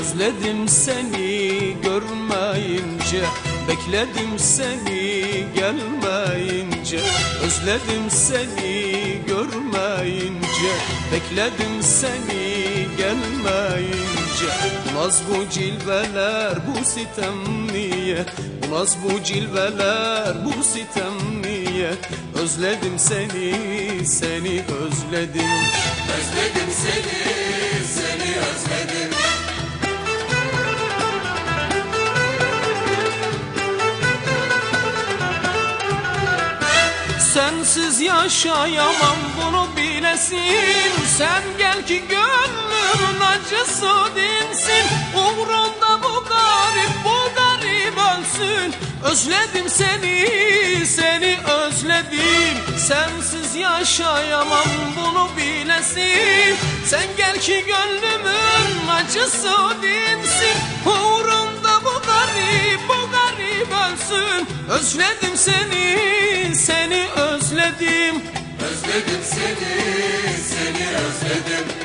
Özledim seni görmeyince Bekledim seni gelmeyince. Özledim seni görmeyince Bekledim seni gelmeyince. Bulmaz bu cilveler bu sitem niye? Bulmaz bu cilveler bu sitem niye? Özledim seni seni özledim. Özledim seni, Sensiz yaşayamam bunu bilesin. Sen gel ki gönlümün acısı dinsin. Uğrunda bu garip bu garip ölsün. Özledim seni seni özledim. Sensiz yaşayamam bunu bilesin. Sen gel ki gönlümün acısı dinsin. Uğrunda bu garip bu garip ölsün. Özledim seni seni özledim. Özledim seni, seni özledim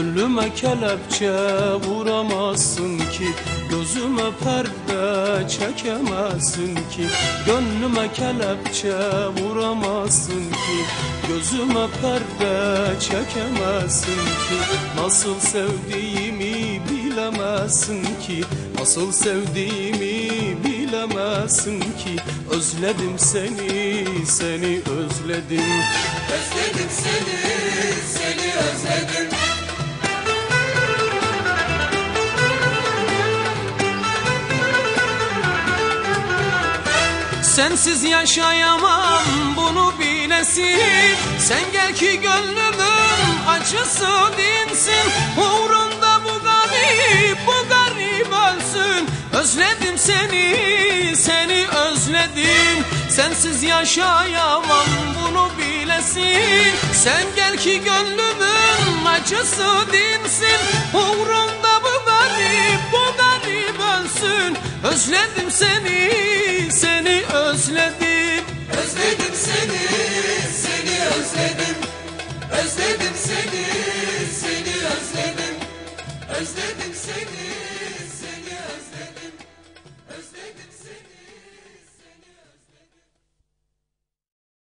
Gönlüme kelepçe vuramazsın ki Gözüme perde çekemezsin ki. Gönlüme kelepçe vuramazsın ki Gözüme perde çekemezsin ki. Nasıl sevdiğimi bilemezsin ki Nasıl sevdiğimi bilemezsin ki. Özledim seni, seni özledim. Özledim seni, Sensiz yaşayamam bunu bilesin. Sen gel ki gönlümün acısı dinsin. Uğrunda bu garip bu garip ölsün. Özledim seni seni özledim. Sensiz yaşayamam bunu bilesin. Sen gel ki gönlümün acısı dinsin. Uğrunda bu garip bu garip ölsün. Özledim seni